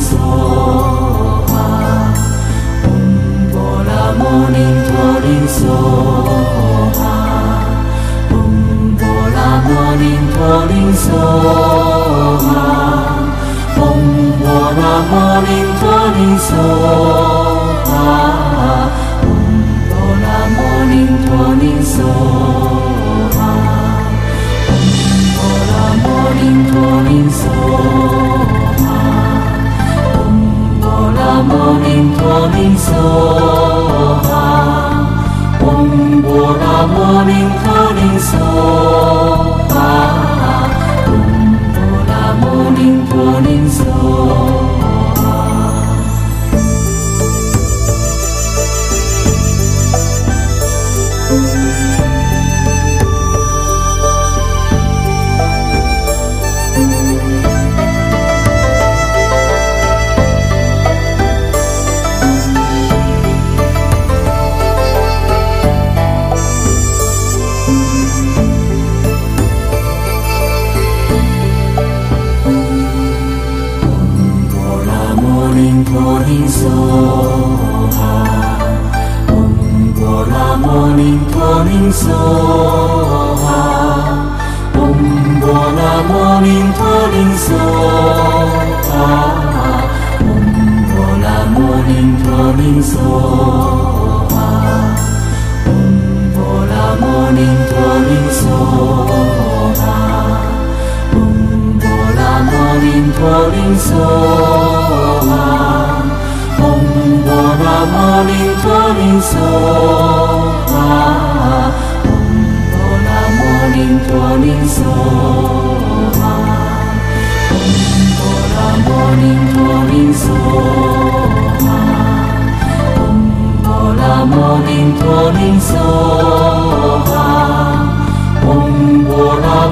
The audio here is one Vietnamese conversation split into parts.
娑哈，嗡波拉嘛尼陀林娑哈，嗡波拉摩尼陀林娑哈，嗡波拉摩尼陀林娑哈，嗡波拉摩尼陀林娑。morning, morning, morning, morning, morning, morning,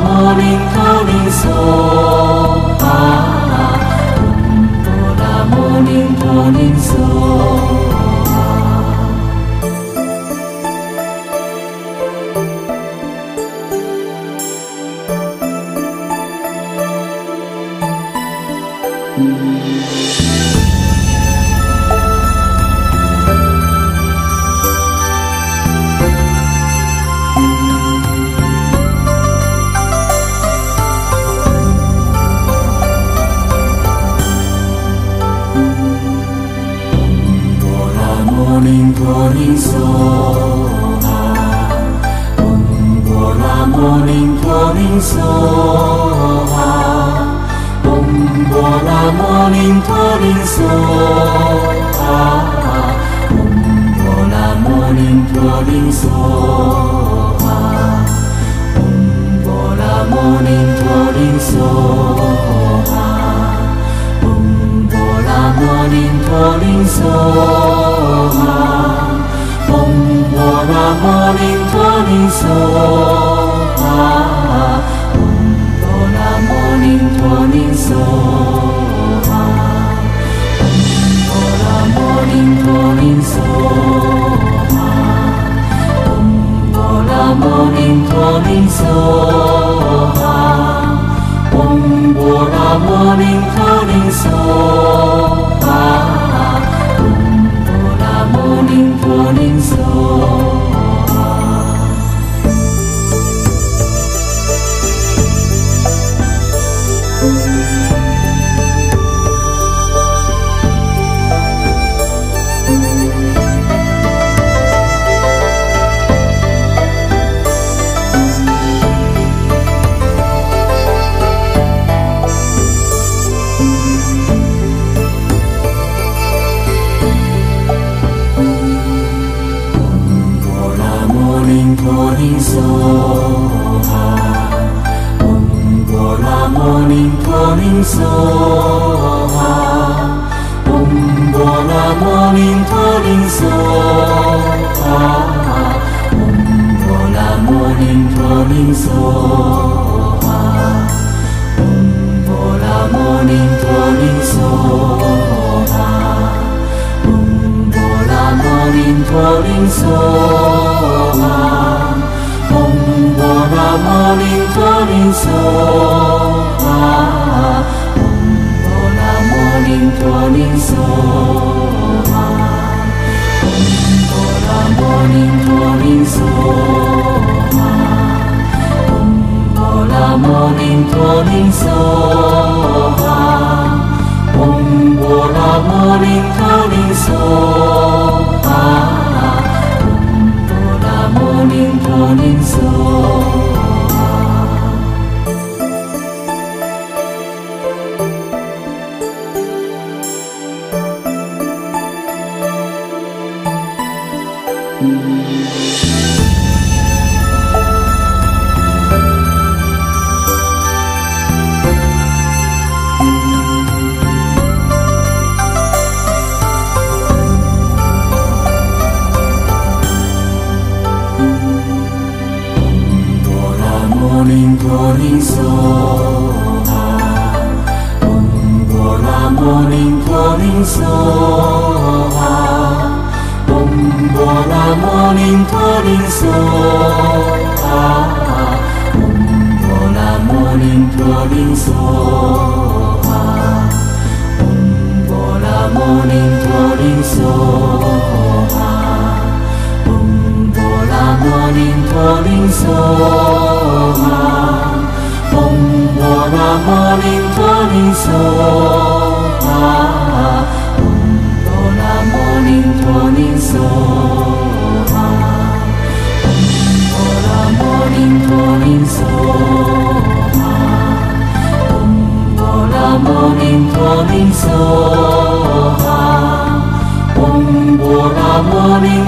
morning, morning, morning soha Om Bola morning morning soha Om Bola morning morning soha Om Bola morning morning soha Om Bola morning morning soha calling, calling soul. morning coming soha. Om Bola morning coming soha. Om Bola morning coming soha. Om Bola morning coming soha. Om Bola morning coming soha. Om Bola morning coming soha. morning morning, sun. morning soa om bola morning morning soa om bola morning morning soa om bola morning morning soa om bola morning morning soa om bola morning morning soa Our morning glory song. Um, Ola morning glory song. Um, Ola morning glory song. Um, Ola morning glory song. Um, Ola morning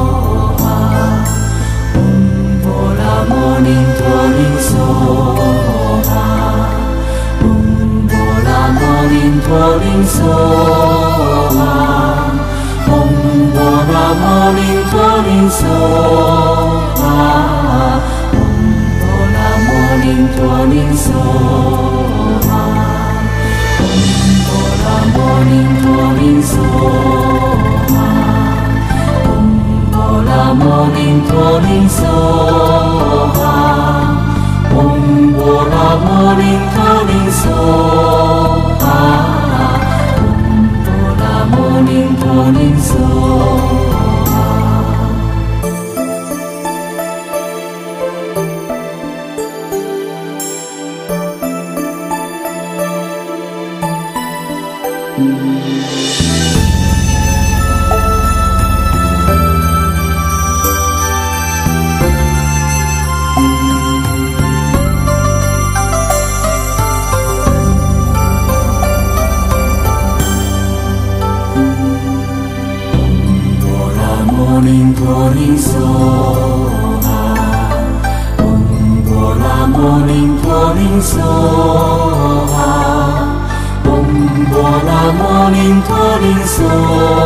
您托您所哈，唵波拉摩您托您所哈，唵波拉摩您托您所哈，唵波拉摩您托您所哈，唵波拉摩您托您所。Tho Ni So Ha Om Bo La Mô Ni Tho Ni So Ha Om Bo La Mô Ni Tho Ni So Ha